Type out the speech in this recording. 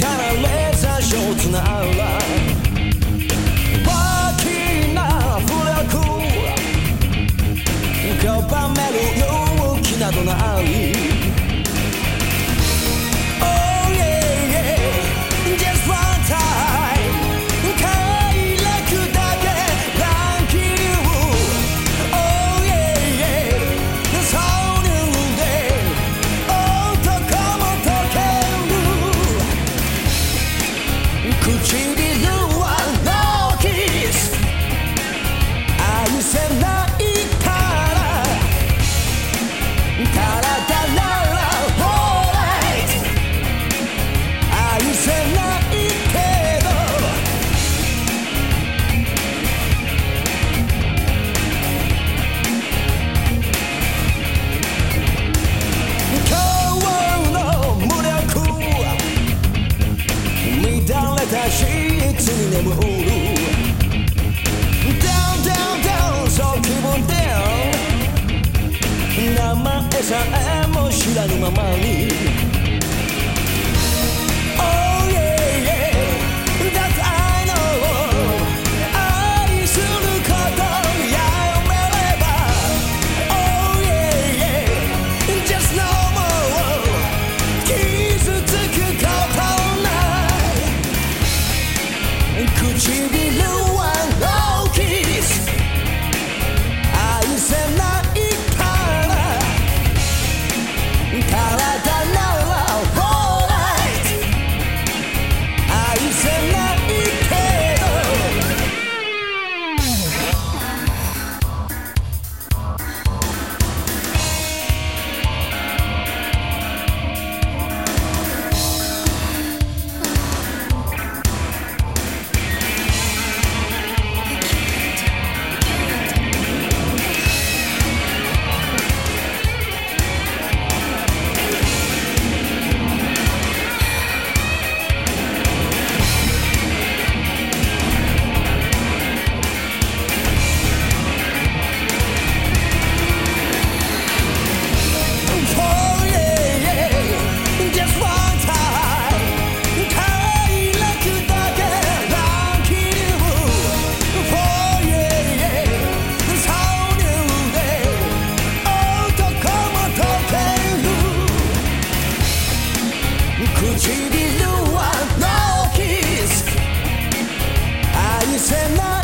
かな大きなフラめる勇気などない。れさえも知らぬままに Oh yeah yeah That's I know 愛することやめれば Oh yeah yeah Just no more 傷つくことない唇 tonight.